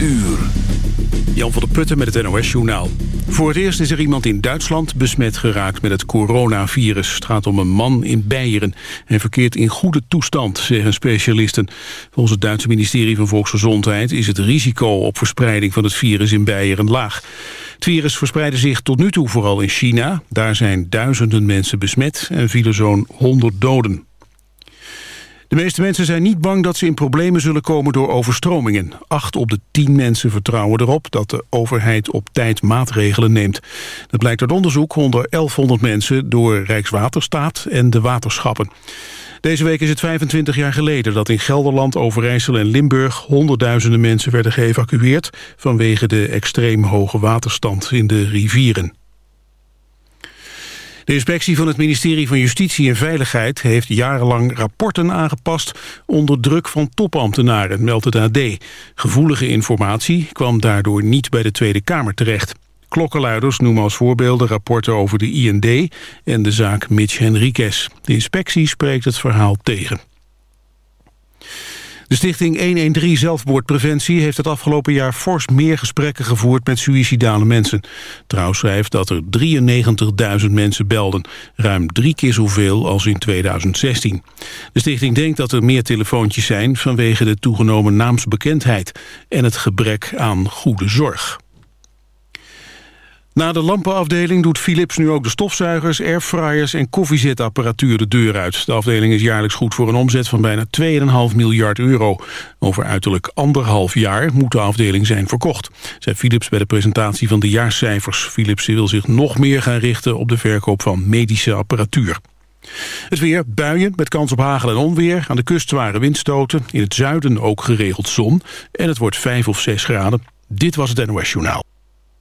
uur. Jan van der Putten met het NOS-journaal. Voor het eerst is er iemand in Duitsland besmet geraakt met het coronavirus. Het gaat om een man in Beieren. Hij verkeert in goede toestand, zeggen specialisten. Volgens het Duitse ministerie van Volksgezondheid... is het risico op verspreiding van het virus in Beieren laag. Het virus verspreidde zich tot nu toe vooral in China. Daar zijn duizenden mensen besmet en vielen zo'n 100 doden. De meeste mensen zijn niet bang dat ze in problemen zullen komen door overstromingen. Acht op de tien mensen vertrouwen erop dat de overheid op tijd maatregelen neemt. Dat blijkt uit onderzoek onder 1100 mensen door Rijkswaterstaat en de waterschappen. Deze week is het 25 jaar geleden dat in Gelderland, Overijssel en Limburg honderdduizenden mensen werden geëvacueerd vanwege de extreem hoge waterstand in de rivieren. De inspectie van het ministerie van Justitie en Veiligheid heeft jarenlang rapporten aangepast onder druk van topambtenaren, meldt het AD. Gevoelige informatie kwam daardoor niet bij de Tweede Kamer terecht. Klokkenluiders noemen als voorbeelden rapporten over de IND en de zaak Mitch Henriquez. De inspectie spreekt het verhaal tegen. De stichting 113 Zelfmoordpreventie heeft het afgelopen jaar fors meer gesprekken gevoerd met suïcidale mensen. Trouw schrijft dat er 93.000 mensen belden, ruim drie keer zoveel als in 2016. De stichting denkt dat er meer telefoontjes zijn vanwege de toegenomen naamsbekendheid en het gebrek aan goede zorg. Na de lampenafdeling doet Philips nu ook de stofzuigers, airfryers en koffiezetapparatuur de deur uit. De afdeling is jaarlijks goed voor een omzet van bijna 2,5 miljard euro. Over uiterlijk anderhalf jaar moet de afdeling zijn verkocht, zei Philips bij de presentatie van de jaarcijfers. Philips wil zich nog meer gaan richten op de verkoop van medische apparatuur. Het weer, buien met kans op hagel en onweer. Aan de kust zware windstoten. In het zuiden ook geregeld zon. En het wordt 5 of 6 graden. Dit was het NOS Journaal.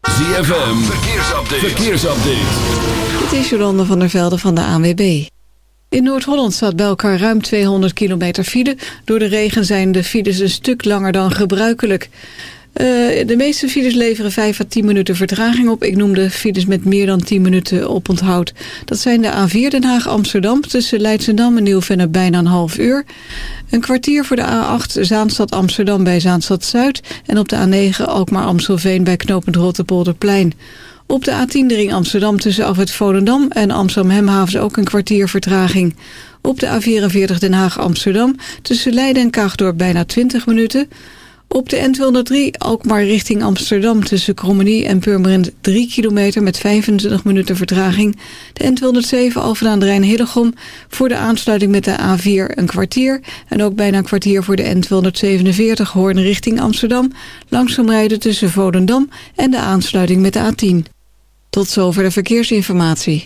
ZFM, verkeersupdate. verkeersupdate. Dit is Jolande van der Velde van de ANWB. In Noord-Holland staat bij elkaar ruim 200 kilometer file. Door de regen zijn de files een stuk langer dan gebruikelijk. Uh, de meeste files leveren 5 à 10 minuten vertraging op. Ik noem de files met meer dan 10 minuten op onthoud. Dat zijn de A4 Den Haag-Amsterdam tussen Leidschendam en Nieuwvenne bijna een half uur. Een kwartier voor de A8 Zaanstad-Amsterdam bij Zaanstad-Zuid... en op de A9 Alkmaar-Amstelveen bij knooppunt Rotterpolderplein. Op de A10 de ring Amsterdam tussen Afwet Volendam en Amsterdam-Hemhavens ook een kwartier vertraging. Op de A44 Den Haag-Amsterdam tussen Leiden en Kaagdorp bijna 20 minuten... Op de N203 Alkmaar richting Amsterdam tussen Krommenie en Purmerend 3 kilometer met 25 minuten vertraging. De N207 Alphen aan de Rijn Hillegom voor de aansluiting met de A4 een kwartier. En ook bijna een kwartier voor de N247 Hoorn richting Amsterdam. Langzaam rijden tussen Volendam en de aansluiting met de A10. Tot zover de verkeersinformatie.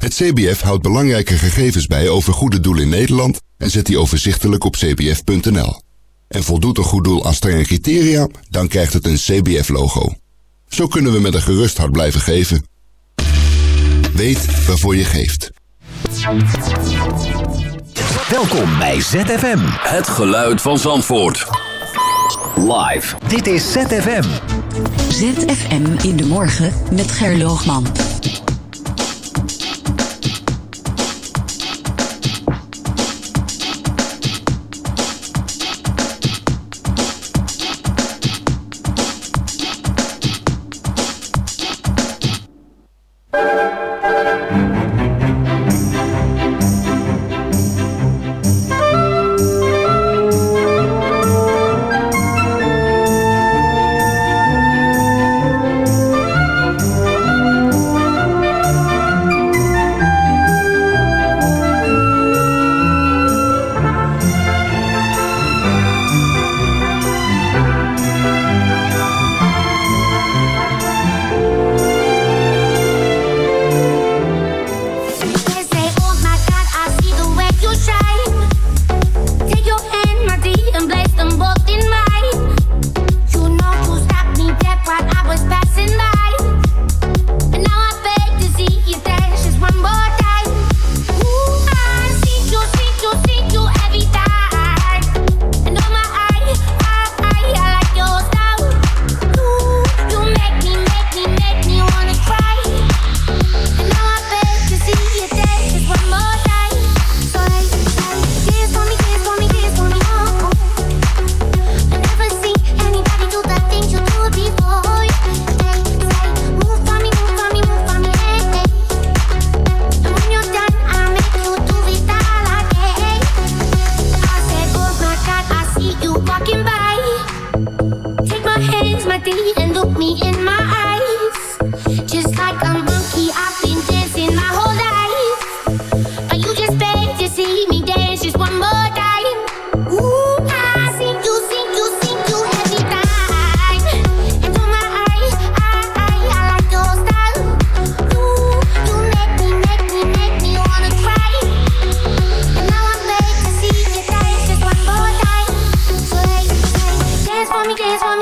Het CBF houdt belangrijke gegevens bij over goede doelen in Nederland en zet die overzichtelijk op cbf.nl. en voldoet een goed doel aan strenge criteria, dan krijgt het een CBF-logo. Zo kunnen we met een gerust hart blijven geven. Weet waarvoor je geeft. Welkom bij ZFM. Het geluid van Zandvoort. Live. Dit is ZFM. ZFM in de morgen met Gerloogman.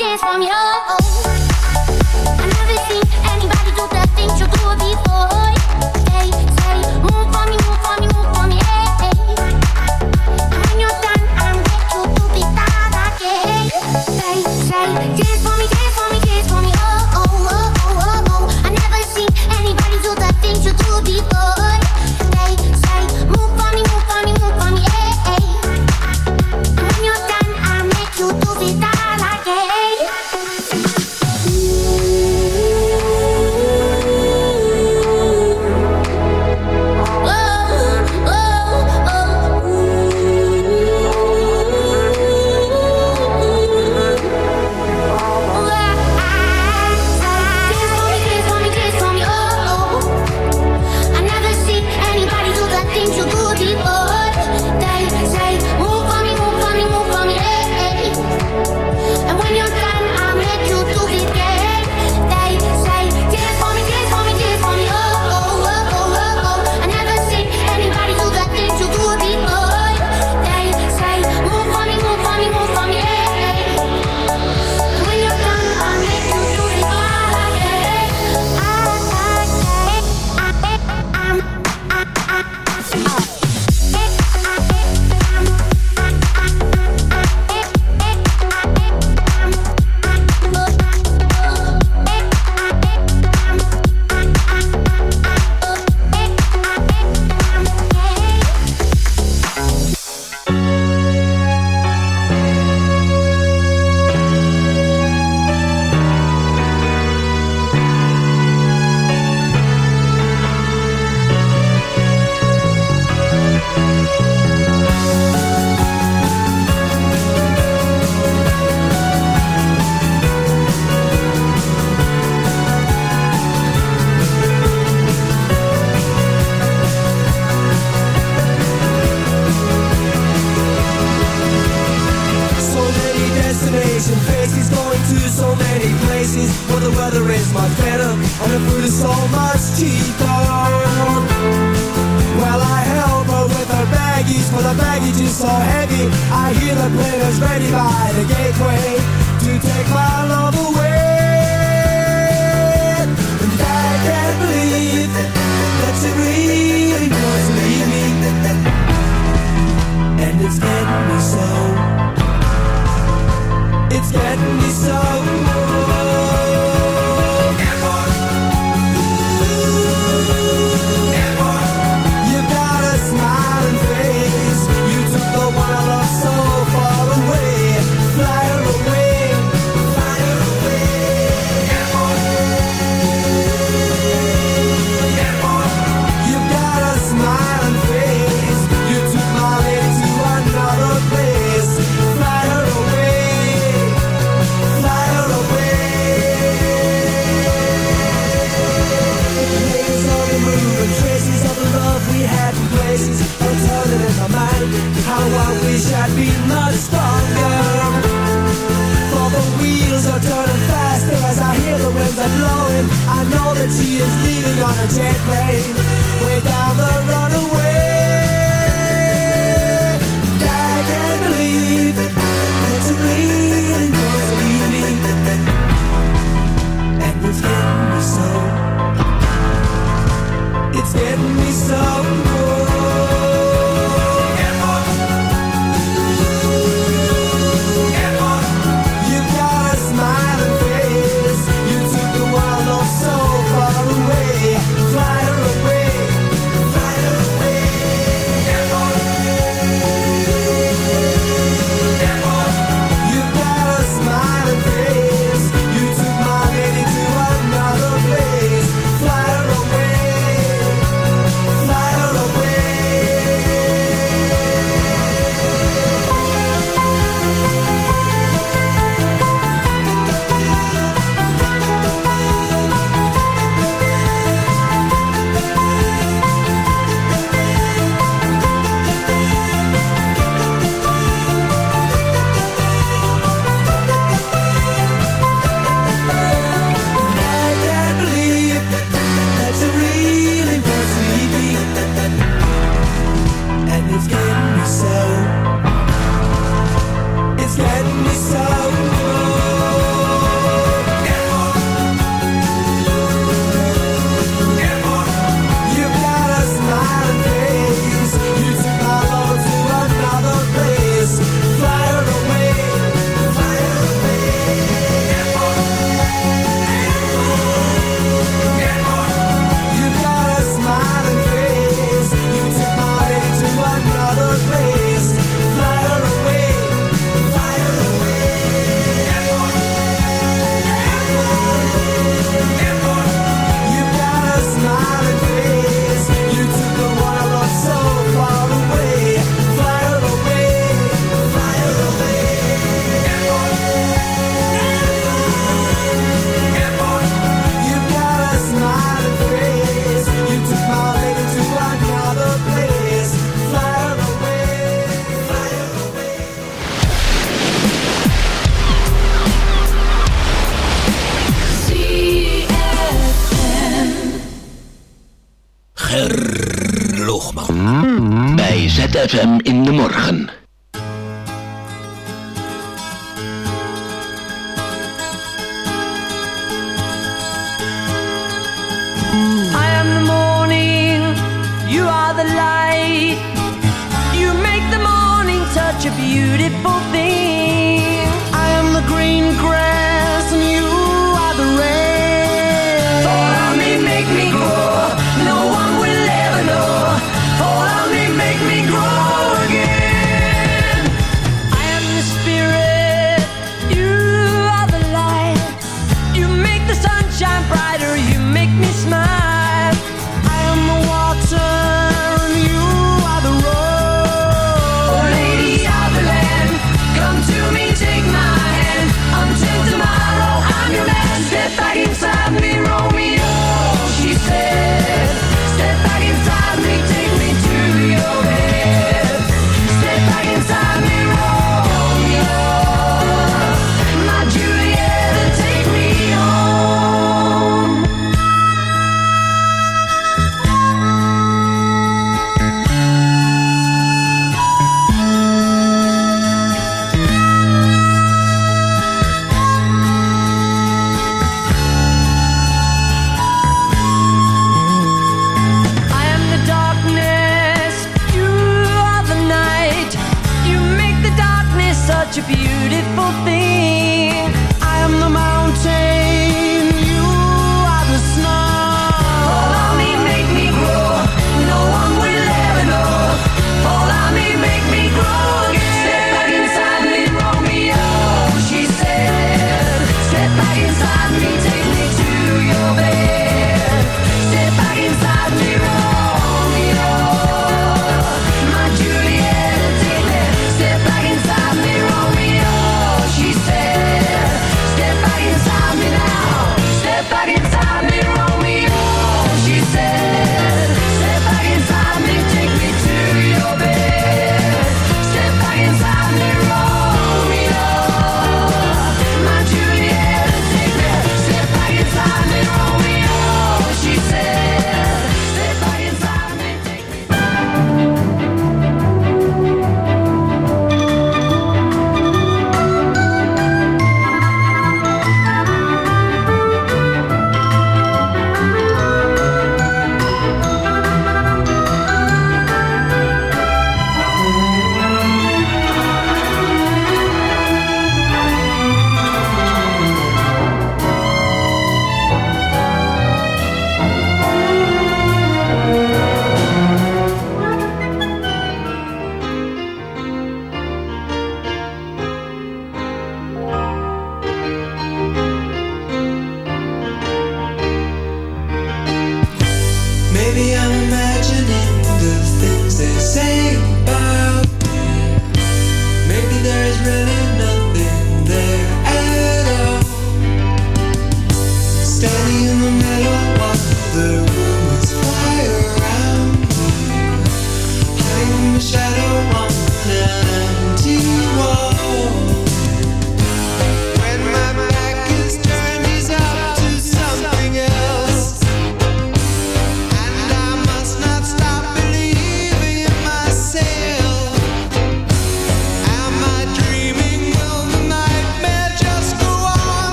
days from your Maybe I'm imagining the things they say.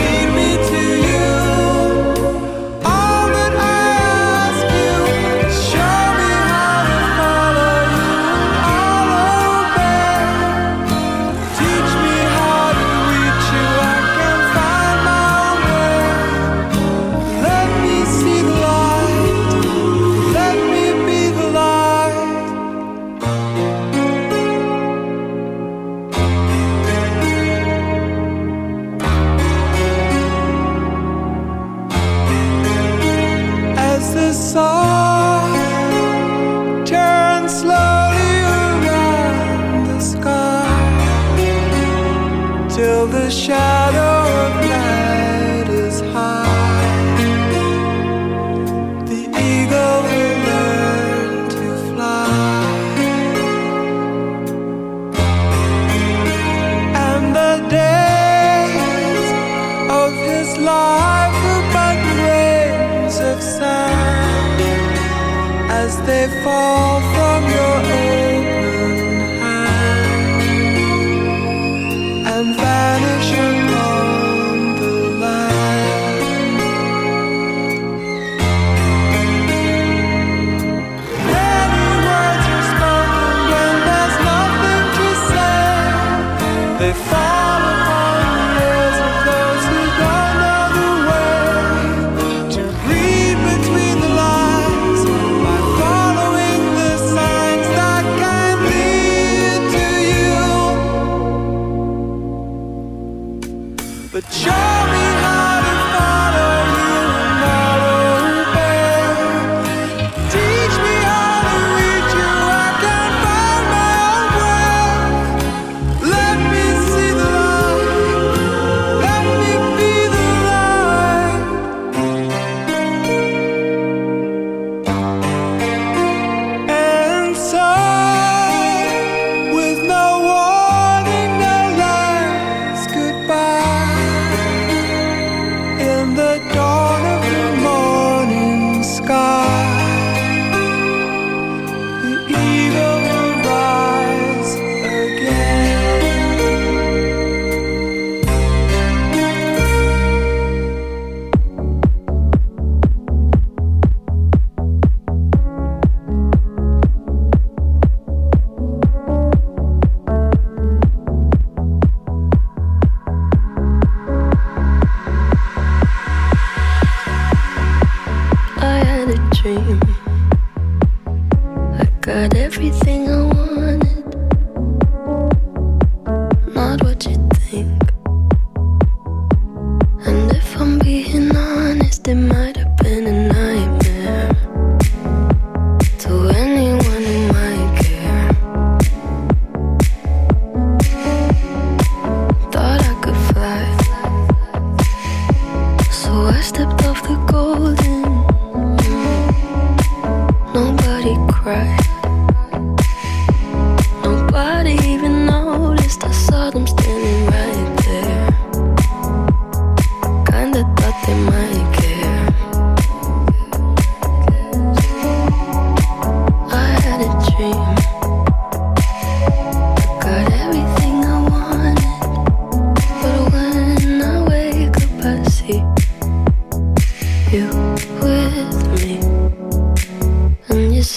Lead me to you.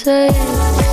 say.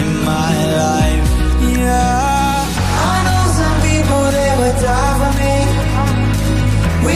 my life. Yeah, I know some people they would die for me. We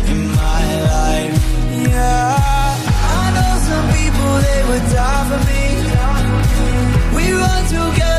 I know some people they would die for me. We run together,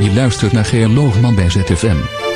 Je luistert naar Geer Loogman bij ZFM.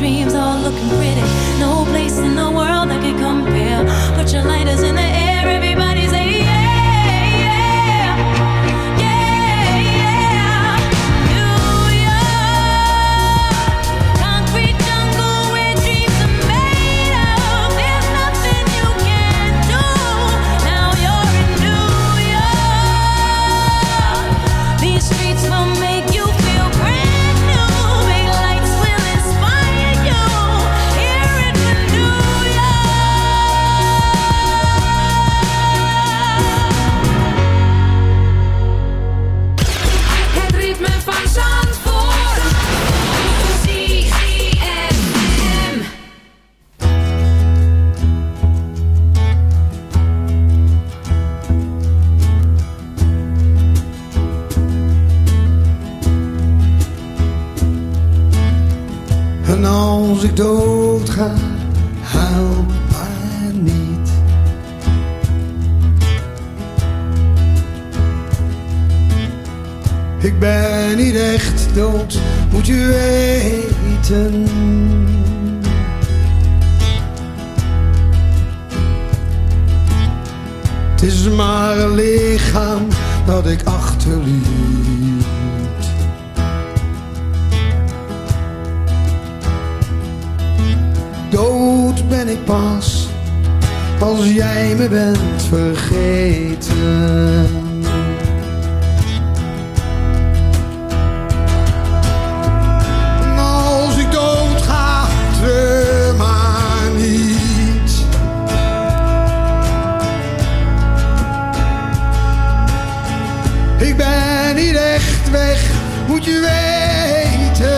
dreams all looking pretty. No place in the world that could compare. Put your lighters in Ik ben niet echt weg, moet je weten.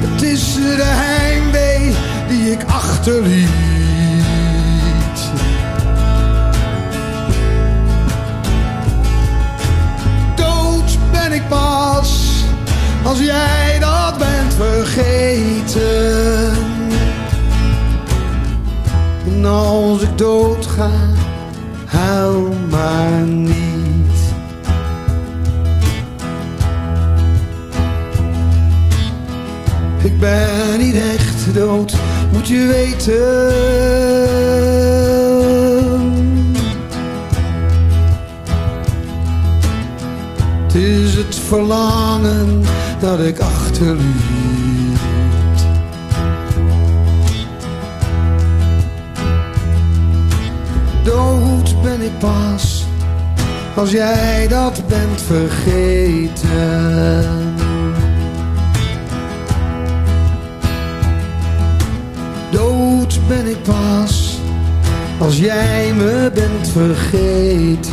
Het is de heimwee die ik achterliet. Als ik dood ga, huil maar niet. Ik ben niet echt dood, moet je weten. Het is het verlangen dat ik. Dood pas als jij dat bent vergeten. Dood ben ik pas als jij me bent vergeten.